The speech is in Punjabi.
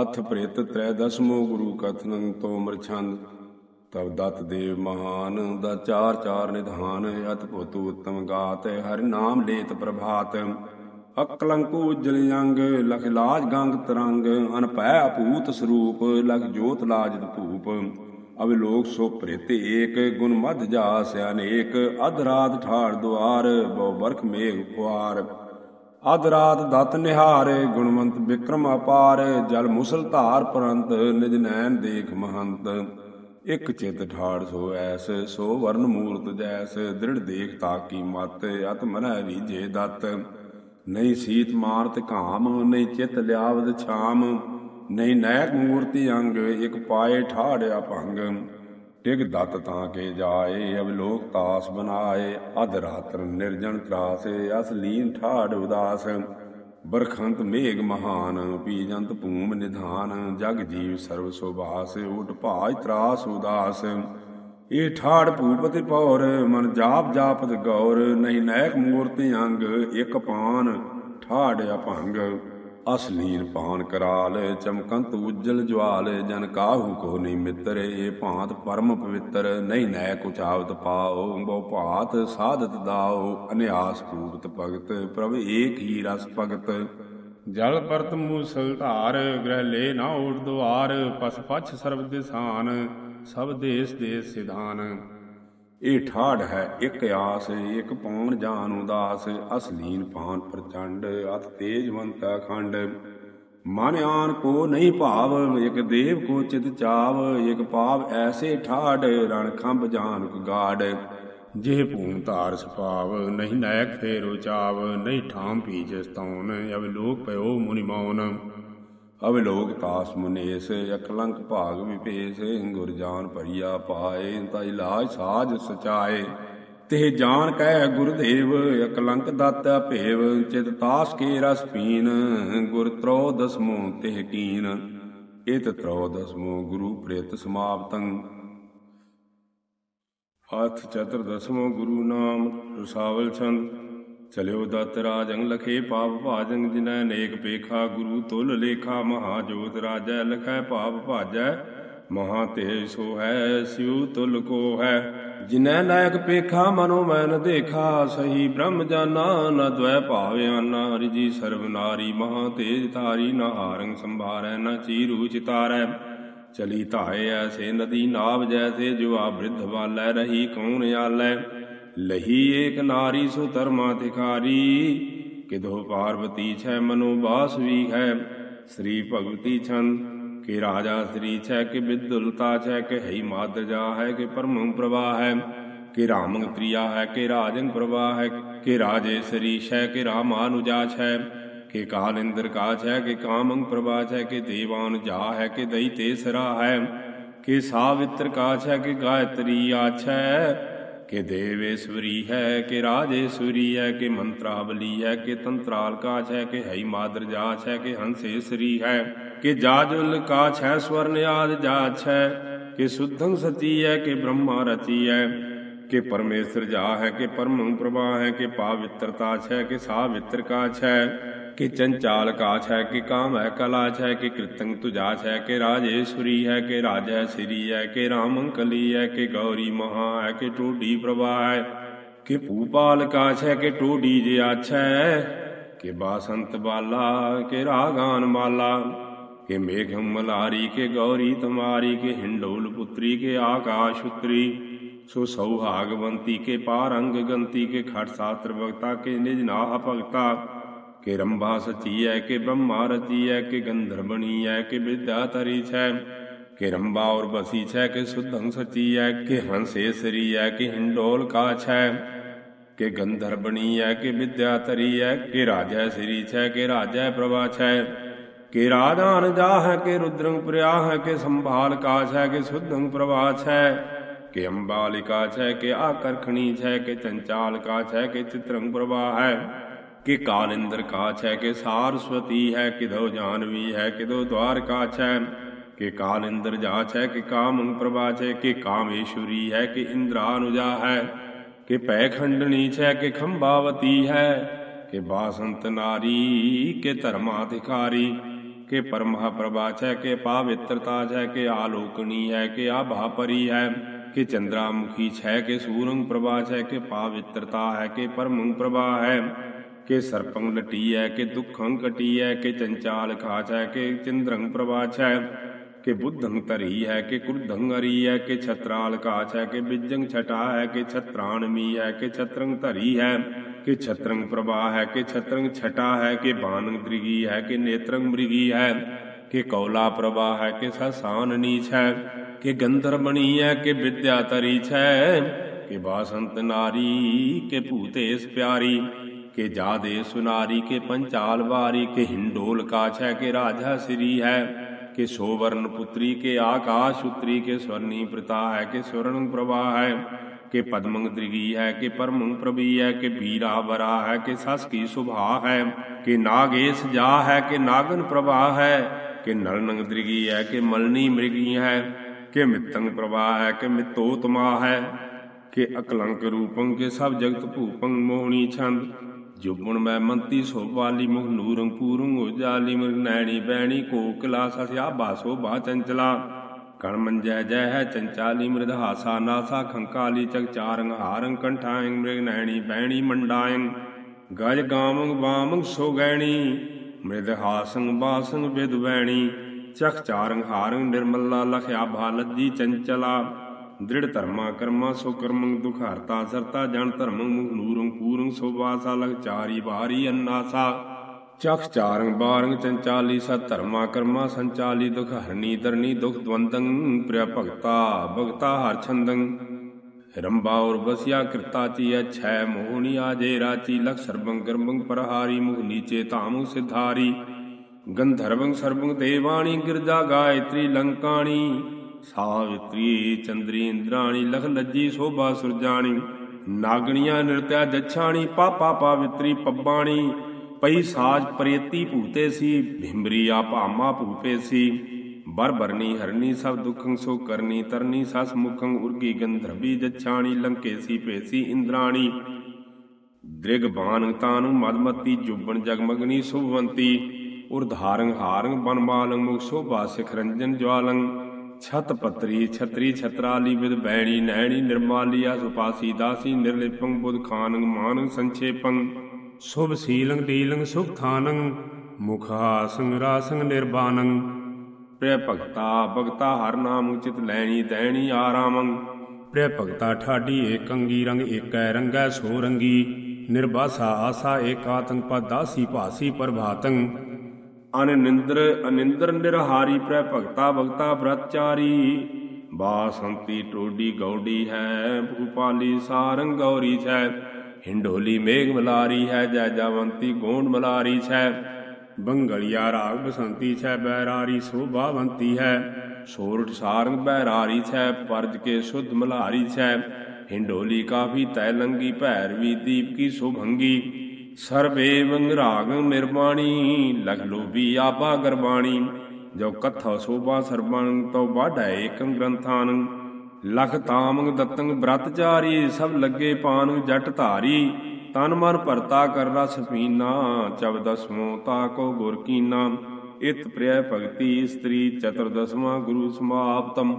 ਅਥ ਪ੍ਰਿਤ ਤ੍ਰੈ ਦਸਮੋ ਗੁਰੂ ਕਥਨੰ ਤੋ ਛੰਦ। ਤਬ ਦਤ ਦੇਵ ਮਹਾਨ, ਦਾ ਚਾਰ ਚਾਰ ਨਿਧਾਨ ਅਤ ਭੁਤ ਉਤਮ ਗਾਤ, ਹਰਿ ਨਾਮ ਲੇਤ ਪ੍ਰਭਾਤ। ਅਕਲੰਕ ਉਜਲ ਅੰਗ, ਲਖ ਲਾਜ ਗੰਗ ਤਰੰਗ, ਅਨਪੈ ਅਪੂਤ ਸਰੂਪ, ਲਖ ਜੋਤ ਲਾਜਤ ਭੂਪ। ਅਵ ਲੋਕ ਸੋ ਪ੍ਰਿਤ ਏਕ, ਗੁਣ ਮਧ ਜਾਸ ਅਨੇਕ, ਅਧ ਰਾਤ ਠਾੜ ਦੁਆਰ, ਬਹੁ ਬਰਖ ਮੇਘ ਕੁਆਰ ਅਧ ਰਾਤ ਦਤ ਨਿਹਾਰੇ, ਗੁਣਵੰਤ ਬਿਕਰਮ ਅਪਾਰ, ਜਲ ਮੁਸਲ ਧਾਰ ਪਰੰਤ, ਨਿਜ ਨੈਣ ਦੇਖ ਮਹੰਤ। ਇਕ ਚਿਤ ਠਾੜ ਸੋ ਐਸ, ਸੋ ਵਰਨ ਮੂਰਤ ਜੈਸ, ਦ੍ਰਿੜ ਦੇਖ ਤਾਕੀ ਮਤ, ਅਤ ਮਨੈ ਰੀਜੇ ਦਤ। ਨਹੀਂ ਸੀਤ ਮਾਰਤ ਘਾਮ, ਨਹੀਂ ਚਿਤ ਲਿਆਵਦ ਛਾਮ, ਨਹੀਂ ਨੈਕ ਮੂਰਤੀ ਅੰਗ, ਇਕ ਪਾਏ ਠਾੜਿਆ ਭੰਗ ਟਿਕ ਦਤ ਤਾਂ ਕੇ ਜਾਏ, ਅਵਲੋਕ ਤਾਸ ਬਨਾਏ, ਅਧ ਰਾਤਰ ਨਿਰਜਨ ਤਰਾਸੇ ਅਸਲੀਨ ਠਾੜ ਉਦਾਸ, ਬਰਖੰਤ ਮੇਘ ਮਹਾਨ, ਪੀਜੰਤ ਭੂਮ ਨਿਧਾਨ, ਜਗ ਜੀਵ ਸਰਬ ਸੁਭਾਸ ਉਟ ਭਾਜ ਤਰਾਸ ਉਦਾਸ। ਏ ਠਾੜ ਭੂਪਤਿ ਪੌਰ ਮਨ ਜਾਪ ਜਾਪਤ ਗੌਰ, ਨਹੀਂ ਨਾਇਕ ਮੂਰਤੀ ਅੰਗ, ਇਕ ਪਾਨ ਠਾੜ ਅਭੰਗ। ਅਸਲੀਨ ਪਾਨ ਕਰਾਲ, ਚਮਕੰਤ ਉਜਲ ਜਵਾਲ, ਜਨ ਕਾਹੂ ਕੋ ਨਹੀਂ ਮਿੱਤਰ ਭਾਂਤ ਪਰਮ ਪਵਿੱਤਰ, ਨਹੀਂ ਨੈਕ ਉਚਾਵਤ ਪਾਓ, ਬਹੁ ਭਾਤ ਸਾਧਤ ਦਾਓ, ਅਨਿਆਸ ਪੂਰਤ ਭਗਤ, ਪ੍ਰਭ ਏਕ ਹੀ ਰਸ ਭਗਤ। ਜਲ ਪਰਤ ਮੂਸਲ ਧਾਰ, ਗ੍ਰਹਿ ਲੈ ਨਾ ਓਟ ਦੁਆਰ ਪਸ ਪਛ ਸਰਬ ਦਿਸਾਨ, ਸਭ ਦੇਸ ਦੇਸ ਸਿਧਾਨ। ਇਹ ਠਾੜ ਹੈ, ਇੱਕ ਆਸ, ਇੱਕ ਪਾਉਣ ਜਾਨ ਉਦਾਸ, ਅਸਲੀਨ ਪਾਨ ਪ੍ਰਚੰਡ, ਅਤ ਤੇਜਵੰਤ ਅਖੰਡ। ਮਨ ਆਨ ਕੋ ਨਹੀਂ ਭਾਵ, ਇੱਕ ਦੇਵ ਕੋ ਚਿਤ ਚਾਵ, ਇੱਕ ਪਾਵ ਐਸੇ ਠਾੜ, ਰਣ ਖੰਭ ਜਾਨਕ ਗਾੜ। ਜਿਹ ਭੂਮ ਧਾਰ ਸੁਭਾਵ ਨਹੀਂ ਨਾਇਕ ਫੇਰ ਉਚਾਵ, ਨਹੀਂ ਠਾਮ ਪੀਜ ਸਤੌਨ ਅਵ ਲੋਕ ਪਇਓ ਮੁਨਿ ਮੌਨ। ਅਵਲੋਕ ਤਾਸ ਮੁਨੇਸ ਅਕਲੰਕ ਭਾਗ ਵਿਭੇਸ਼ ਗੁਰ ਜਾਨ ਭਰੀਆ ਪਾਏ ਤਾ ਇਲਾਜ ਸਾਜ ਸਚਾਏ। ਤੇ ਜਾਨ ਕਹਿ ਗੁਰਦੇਵ ਅਕਲੰਕ ਦਾਤਾ ਭੇਵ, ਚਿਤ ਤਾਸ ਕੇ ਰਸ ਪੀਨ ਗੁਰ ਤਰੋ ਦਸਮੋ ਤਿਹ ਕੀਨ। ਇਤ ਤਰੋ ਦਸਮੋ ਗੁਰੂ ਪ੍ਰਿਤ ਸਮਾਪਤੰ। ਅਥ ਚਤੁਰ ਦਸਮੋ ਗੁਰੂ ਨਾਮ ਰਸਾਵਲ ਛੰਦ। ਚਲਿਓ ਦਤ ਰਾਜੰ ਲਖੇ ਪਾਪ ਭਾਜੰ ਜਿਨੈ ਨੇਕ ਪੇਖਾ ਗੁਰੂ ਤੁਲ ਲੇਖਾ, ਮਹਾ ਜੋਤ ਰਾਜੈ ਲਖੈ ਪਾਪ ਭਾਜੈ, ਮਹਾ ਤੇਜ ਸੋ ਹੈ ਸਿਉ ਤੁਲ ਕੋ ਹੈ। ਜਿਨੈ ਨਾਇਕ ਪੇਖਾ ਮਨੋ ਮੈਨ ਦੇਖਾ, ਸਹੀ ਬ੍ਰਹਮ ਜਾਨਾ, ਨ ਦ્વੈ ਭਾਵਿਆਨਾ ਰਿਜੀ ਸਰਬ ਨਾਰੀ, ਮਹਾ ਤੇਜ ਧਾਰੀ, ਨ ਹਾਰੰ ਸੰਭਾਰੈ, ਨ ਚੀਰੂ ਚਿਤਾਰੈ ਚਲੀ ਧਾਏ ਐਸੇ ਨਦੀ ਨਾਵ ਜੈਸੇ ਜੋ ਆ ਬ੍ਰਿਧ ਵਾਲੈ, ਰਹੀ ਕੌਣ ਆਲੈ। ਲਹੀ ਏਕ ਨਾਰੀ ਸੋ ਧਰਮਾ ਤਿਖਾਰੀ ਕਿਦੋ ਪਾਰਵਤੀ ਛੈ ਮਨੋ ਬਾਸ ਵੀ ਹੈ। ਸ੍ਰੀ ਭਗਵਤੀ ਛੰਦ, ਕਿ ਰਾਜਾ ਸ੍ਰੀ ਛੈ, ਕਿ ਵਿਦੁਲਤਾ ਛੈ, ਕਿ ਹੈ ਮਾਦ ਜਾ ਹੈ, ਕਿ ਪਰਮ ਪ੍ਰਵਾਹ ਹੈ। ਕਿ ਰਾਮੰ ਪ੍ਰਿਆ ਹੈ, ਕਿ ਰਾਜੰਗ ਪ੍ਰਵਾਹ ਹੈ, ਕਿ ਰਾਜੇ ਸ੍ਰੀ ਛੈ, ਕਿ ਰਾਮਾਨੁਜਾ ਛੈ। ਕਿ ਕਾਲ ਇੰਦਰ ਕਾਛ ਹੈ ਕਿ ਕਾਮੰਗ ਪ੍ਰਭਾ ਹੈ ਕਿ ਦੇਵਾਨ ਜਾ ਹੈ, ਕਿ ਦਈ ਤੇ ਸਰਾ ਹੈ। ਕਿ ਸਾਵਿਤਰ ਕਾਛ ਹੈ ਕਿ ਗਾਇਤਰੀ ਆਛੈ ਕਿ ਦੇਵੇਸ਼ਵਰੀ ਹੈ ਕਿ ਰਾਜੇਸ਼ਵਰੀ ਹੈ ਕਿ ਮੰਤਰਾਵਲੀ ਹੈ ਕਿ ਤੰਤਰਾਲਕਾਛ ਹੈ ਕਿ ਹੈ ਮਾਦਰ ਜਾਛ ਹੈ ਕਿ ਹੰਸੇਸ਼ਰੀ ਹੈ ਕਿ ਜਾਜੁਲ ਕਾਛ ਹੈ ਸਵਰਨ ਆਦ ਜਾਛ ਹੈ ਕਿ ਸੁਧੰ ਸਤੀ ਹੈ ਕਿ ਬ੍ਰਹਮਾ ਰਤੀ ਹੈ ਕਿ ਪਰਮੇਸ਼ਰ ਜਾ ਹੈ ਕਿ ਪਰਮ ਪ੍ਰਭਾ ਹੈ ਕਿ ਪਾਵਿੱਤਰਤਾ ਹੈ ਕਿ ਸਾਵਿੱਤਰ ਕਾਛ ਹੈ ਕਿ ਚੰਚਾਲ ਕਾਛ ਹੈ ਕਿ ਕਾਮ ਹੈ ਕਲਾਛ ਹੈ ਕਿ ਕ੍ਰਿਤੰ ਤੁਜਾਛ ਹੈ ਕਿ ਰਾਜੇਸ਼ਵਰੀ ਹੈ ਕਿ ਰਾਜੈ ਸ੍ਰੀ ਹੈ ਕਿ ਰਾਮੰਕਲੀ ਹੈ ਕਿ ਗੌਰੀ ਮਹਾ ਹੈ ਕਿ ਟੋਡੀ ਪ੍ਰਭਾ ਹੈ ਕਿ ਭੂਪਾਲ ਕਾਛ ਹੈ ਕਿ ਟੋਡੀ ਜੇ ਆਛੈ ਕਿ ਬਾਸੰਤ ਬਾਲਾ ਕਿ ਰਾਗਾਨ ਮਾਲਾ ਕਿ ਮੇਘਮ ਮਲਾਰੀ ਕੇ ਗੌਰੀ ਤੁਮਾਰੀ ਕੇ ਹਿੰਡੋਲ ਪੁੱਤਰੀ ਕੇ ਆਕਾਸ਼ ਉਤਰੀ ਸੋ ਸੌਹਾਗਵੰਤੀ ਕੇ ਪਾਰੰਗ ਗੰਤੀ ਕੇ ਖਟ ਸਾਸਤਰ ਭਗਤਾ ਕੇ ਨਿਜ ਨਾਹ ਭਗਤਾ ਕਿ ਰੰਭਾ ਸਚੀ ਹੈ ਕਿ ਬ੍ਰਹਮਾ ਰਚੀ ਹੈ ਕਿ ਗੰਧਰਬਣੀ ਹੈ ਕਿ ਵਿਦਿਆ ਤਰੀ ਛੈ ਕਿ ਰੰਭਾ ਔਰ ਬਸੀ ਛੈ ਕਿ ਸੁਧੰ ਸਚੀ ਹੈ ਕਿ ਹੰਸੇ ਸਰੀ ਹੈ ਕਿ ਹਿੰਡੋਲ ਕਾ ਛੈ ਕਿ ਗੰਧਰਬਣੀ ਹੈ ਕਿ ਵਿਦਿਆ ਤਰੀ ਹੈ ਕਿ ਰਾਜੈ ਸ੍ਰੀ ਛੈ ਕਿ ਰਾਜੈ ਪ੍ਰਭਾ ਛੈ ਕਿ ਰਾਧਾਨ ਜਾ ਹੈ ਕਿ ਰੁਦਰੰ ਪ੍ਰਿਆ ਹੈ ਕਿ ਸੰਭਾਲ ਕਾਛ ਹੈ ਕਿ ਸੁਧੰ ਪ੍ਰਭਾ ਛੈ ਕਿ ਅੰਬਾਲਿਕਾ ਛੈ ਕਿ ਆਕਰਖਣੀ ਛੈ ਕਿ ਚੰਚਾਲ ਕਾਛ ਹੈ ਕਿ ਚਿਤਰੰ ਪ੍ਰਭਾ ਹੈ ਕਿ ਕਾਲਿੰਦਰ ਕਾਛ ਹੈ ਕਿ ਸਾਰਸਵਤੀ ਹੈ ਕਿਧੋ ਜਾਨਵੀ ਹੈ ਕਿਧੋ ਦਵਾਰਕਾਛ ਹੈ ਕਿ ਕਾਲਿੰਦਰ ਜਾਛ ਹੈ ਕਿ ਕਾਮੰ ਪ੍ਰਭਾਛ ਹੈ ਕਿ ਕਾਮੇਸ਼ਵਰੀ ਹੈ ਕਿ ਇੰਦਰਾਨੁਜਾ ਹੈ ਕਿ ਪੈ ਖੰਡਣੀ ਛੈ ਕਿ ਖੰਭਾਵਤੀ ਹੈ ਕਿ ਬਾਸੰਤ ਨਾਰੀ ਕਿ ਧਰਮਾਧਿਕਾਰੀ ਕਿ ਪਰਮਹ ਪ੍ਰਭਾਚੈ ਕਿ ਪਾਵਿੱਤਰਤਾ ਹੈ ਕਿ ਆਲੋਕਣੀ ਹੈ ਕਿ ਆਭਾ ਪਰੀ ਹੈ ਕਿ ਚੰਦਰਾ ਮੁਖੀ ਛੈ ਕਿ ਸੂਰੰਗ ਪ੍ਰਭਾ ਛੈ ਕਿ ਪਾਵਿੱਤਰਤਾ ਹੈ ਕਿ ਪਰਮੰ ਪ੍ਰਭਾ ਹੈ ਕਿ ਸਰਪੰਗ ਲਟੀ ਹੈ ਕਿ ਦੁਖੰ ਕਟੀ ਹੈ ਕਿ ਚੰਚਾਲ ਖਾਚ ਹੈ ਕਿ ਚੰਦਰੰ ਪ੍ਰਭਾ ਕਿ ਬੁੱਧੰ ਧਰੀ ਹੈ ਕਿ ਕੁਰਧੰ ਅਰੀ ਕਿ ਛਤਰਾਲ ਕਾਚ, ਕਿ ਬਿਜੰਗ ਛਟਾ ਕਿ ਛਤਰਾਣ ਮੀ ਕਿ ਛਤਰੰਗ ਧਰੀ ਹੈ ਕਿ ਛਤਰੰਗ ਪ੍ਰਭਾ ਹੈ ਕਿ ਛਤਰੰਗ ਛਟਾ ਕਿ ਬਾਨੰ ਦ੍ਰਿਗੀ ਕਿ ਨੇਤਰੰਗ ਮ੍ਰਿਗੀ ਹੈ ਕਿ ਕੌਲਾ ਪ੍ਰਭਾ ਹੈ ਕਿ ਸਸਾਨ ਨੀਛ ਹੈ ਕਿ ਗੰਧਰਮਣੀ ਹੈ ਕਿ ਵਿਦਿਆ ਤਰੀ ਛੈ ਕਿ ਬਾਸੰਤ ਨਾਰੀ, ਕਿ ਭੂਤੇਸ ਪਿਆਰੀ ਕਿ ਜਾਦੇ ਸੁਨਾਰੀ ਕੇ ਪੰਚਾਲ ਵਾਰੀ ਕੇ ਹਿੰਡੋਲ ਕਾਛ ਹੈ ਕਿ ਰਾਜਾ ਸ੍ਰੀ ਹੈ ਕਿ ਸੋਵਰਨ ਪੁੱਤਰੀ ਕੇ ਆਕਾਸ਼ ਉਤਰੀ ਕੇ ਸਵਰਨੀ ਪ੍ਰਤਾ ਹੈ ਕਿ ਸਵਰਣ ਪ੍ਰਭਾ ਹੈ ਕਿ ਪਦਮੰਗ ਦ੍ਰਿਗੀ ਹੈ ਕਿ ਪਰਮੰਗ ਪ੍ਰਭੀ ਹੈ ਕਿ ਵੀਰਾ ਵਰਾ ਹੈ ਕਿ ਸਸ ਕੀ ਸੁਭਾ ਹੈ ਕਿ ਨਾਗੇਸ ਜਾ ਹੈ ਕਿ ਨਾਗਨ ਪ੍ਰਭਾ ਹੈ ਕਿ ਨਲਨੰਗ ਦ੍ਰਿਗੀ ਹੈ ਕਿ ਮਲਨੀ ਮ੍ਰਿਗੀ ਹੈ ਕਿ ਮਿਤੰਗ ਪ੍ਰਭਾ ਹੈ ਕਿ ਮਿਤੋਤਮਾ ਹੈ ਕਿ ਅਕਲੰਕ ਰੂਪੰ ਕੇ ਸਭ ਜਗਤ ਭੂਪੰ ਮੋਹਣੀ ਛੰਦ ਜੁਬਨ ਮੈਂ ਮੰਤੀ ਸੋਭਾਲੀ ਮੁਖ ਨੂਰੰ ਪੂਰੰ ਉਜਾਲੀ ਮ੍ਰਿਗ ਨੈਣੀ ਬੈਣੀ ਕੋਕਲਾ ਸਸਿਆ ਬਾਸੋ ਬਾ ਚੰਚਲਾ। ਕਣ ਮੰਜੈ ਜੈ ਹੈ ਚੰਚਾਲੀ ਮ੍ਰਿਦ ਹਾਸਾ ਨਾਸਾ ਖੰਕਾਲੀ ਚਕ ਚਾਰੰ ਹਾਰੰ ਕੰਠਾਇੰ ਮ੍ਰਿਗ ਨੈਣੀ ਬੈਣੀ ਮੰਡਾਇੰ। ਗਜ ਗਾਮੰ ਬਾਮੰ ਸੋ ਗੈਣੀ ਮ੍ਰਿਦ ਹਾਸੰ ਬਾਸੰ ਵਿਦ ਵੈਣੀ। ਚਖ ਚਾਰੰ ਹਾਰੰ ਨਿਰਮਲਾ ਲਖਿਆ ਭਾ ਲੱਜੀ ਚੰਚਲਾ। ਦ੍ਰਿੜ ਧਰਮਾ ਕਰਮਾ ਸੋ ਕਰਮੰ ਦੁਖਾਰਤਾ ਸਰਤਾ ਜਨ ਧਰਮੰ ਮੁਖ ਨੂਰੰ ਪੂਰੰ ਸੋ ਵਾਸਾ ਲਗ ਚਾਰੀ ਬਾਰੀ ਅੰਨਾਸਾ। ਚਖ ਚਾਰੰ ਬਾਰੰਗ ਚੰਚਾਲੀ ਸਤ ਧਰਮਾ ਕਰਮਾ ਸੰਚਾਲੀ ਦੁਖ ਹਰਨੀ ਦਰਨੀ ਦੁਖ ਦਵੰਦੰ ਪ੍ਰਿਆ ਭਗਤਾ ਭਗਤਾ ਹਰ ਛੰਦੰ। ਰੰਬਾ ਔਰ ਬਸਿਆ ਕਿਰਤਾ ਚੀ ਅਛੈ ਮੋਹਣੀ ਆਜੇ ਰਾਚੀ ਲਖ ਸਰਬੰ ਗਰਬੰ ਪਰਹਾਰੀ ਮੁਖ ਨੀਚੇ ਧਾਮੁ ਸਿਧਾਰੀ। ਗੰਧਰਵੰ ਸਰਬੰ ਦੇਵਾਣੀ ਗਿਰਜਾ ਗਾਇਤਰੀ ਲੰਕਾਣੀ। ਸਾਵਿਤਰੀ ਚੰਦਰੀ ਇੰਦਰਾਣੀ ਲਖ ਲੱਜੀ ਸੋਭਾ ਸੁਰਜਾਣੀ, ਨਾਗਣੀਆਂ ਨਿਰਤਿਆ ਜਛਾਣੀ, ਪਾਪਾ ਪਾਵਿਤਰੀ ਪੱਬਾਣੀ, ਪਈ ਸਾਜ ਪ੍ਰੇਤੀ ਭੂਤੇ ਸੀ, ਭਿੰਬਰੀ ਆ ਭਾਮਾ ਭੂਪੇ ਸੀ। ਬਰ ਬਰਨੀ ਹਰਨੀ, ਸਭ ਦੁਖੰ ਸੋ ਕਰਨੀ, ਤਰਨੀ, ਸਸ ਮੁਖੰ ਉਰਗੀ ਗੰਧਰਵੀ ਜਛਾਣੀ, ਲੰਕੇ ਸੀ ਪੇਸੀ ਇੰਦਰਾਣੀ। ਦ੍ਰਿਗ ਬਾਨ ਤਾਨੁ ਮਦਮਤੀ ਜੁਬਨ ਜਗਮਗਨੀ ਸੁਭਵੰਤੀ, ਉਰਧਾਰੰ ਹਾਰੰ ਬਨਮਾਲੰ ਮੁਖ ਸੋਭਾ ਸਿਖਰੰਜਨ ਜਵਾਲੰ ਛਤ ਪਤਰੀ ਛਤਰੀ ਛਤਰਾਲੀ ਵਿਦ ਬੈਣੀ ਨੈਣੀ ਨਿਰਮਾਲੀਆ ਸੁਪਾਸੀ ਦਾਸੀ ਨਿਰਲਿਪੰ ਬੁਧ ਖਾਨੰ ਮਾਨੰ ਸੰਛੇਪੰ ਸੁਭ ਸੀਲੰਗ ਦੀਲੰਗ ਸੁਖ ਥਾਨੰ ਮੁਖਾਸੰ ਰਾਸੰ ਨਿਰਬਾਨੰ। ਪ੍ਰਿਆ ਭਗਤਾ ਭਗਤਾ ਹਰ ਨਾਮ ਉਚਿਤ ਲੈਣੀ ਦੈਣੀ ਆਰਾਮੰ। ਪ੍ਰਿਆ ਭਗਤਾ ਠਾਡੀ ਏਕੰਗੀ ਰੰਗ ਏਕੈ ਰੰਗੈ ਸੋ ਰੰਗੀ। ਨਿਰਬਾਸਾ ਆਸਾ ਏਕਾਤੰਗ ਪਦਾਸੀ ਭਾਸੀ ਪ੍ਰਭਾਤੰ। ਅਨਿੰਦਰ ਅਨਿੰਦਰ ਨਿਰਹਾਰੀ ਪ੍ਰੈ ਭਗਤਾ ਭਗਤਾ ਬ੍ਰਤਚਾਰੀ ਬਾਸੰਤੀ ਟੋਡੀ ਗੌਡੀ ਹੈ ਭੂਪਾਲੀ ਸਾਰੰਗ ਗੌਰੀ ਛੈ ਹਿੰਡੋਲੀ ਮੇਘ ਮਲਾਰੀ ਹੈ ਜੈ ਜਵੰਤੀ ਗੋਂਡ ਮਲਾਰੀ ਛੈ ਬੰਗਲਿਆ ਰਾਗ ਬਸੰਤੀ ਛੈ ਬੈਰਾਰੀ ਸੋਭਾਵੰਤੀ ਹੈ ਸੋਰਠ ਸਾਰੰਗ ਬੈਰਾਰੀ ਛੈ ਪਰਜ ਕੇ ਸੁਧ ਮਲਾਰੀ ਛੈ ਹਿੰਡੋਲੀ ਕਾਫੀ ਤੈ ਲੰਗੀ ਭੈਰਵੀ ਦੀਪ ਕੀ ਸੁਭੰਗੀ ਸਰਬੇ ਵੰਗ ਰਾਗ ਨਿਰਮਾਣੀ ਲਖ ਲੋਭੀ ਆਪਾ ਗਰਬਾਣੀ। ਜੋ ਕਥਾ ਸੋਭਾ ਸਰਬਣ ਤੋ ਬਾਢੈ ਏਕੰ ਗ੍ਰੰਥਾਨ। ਲਖ ਤਾਮੰਗ ਦਤੰਗ ਬ੍ਰਤਚਾਰੀ ਸਭ ਲੱਗੇ ਪਾਨ ਜਟ ਧਾਰੀ। ਤਨ ਮਨ ਭਰਤਾ ਕਰ ਰਸ ਪੀਨਾ ਚਬ ਦਸਮੋ ਤਾ ਕੋ ਗੁਰ ਕੀਨਾ। ਇਤ ਪ੍ਰਿਯ ਭਗਤੀ ਇਸਤਰੀ ਚਤੁਰਦਸਮਾ ਗੁਰੂ ਸਮਾਪਤਮ।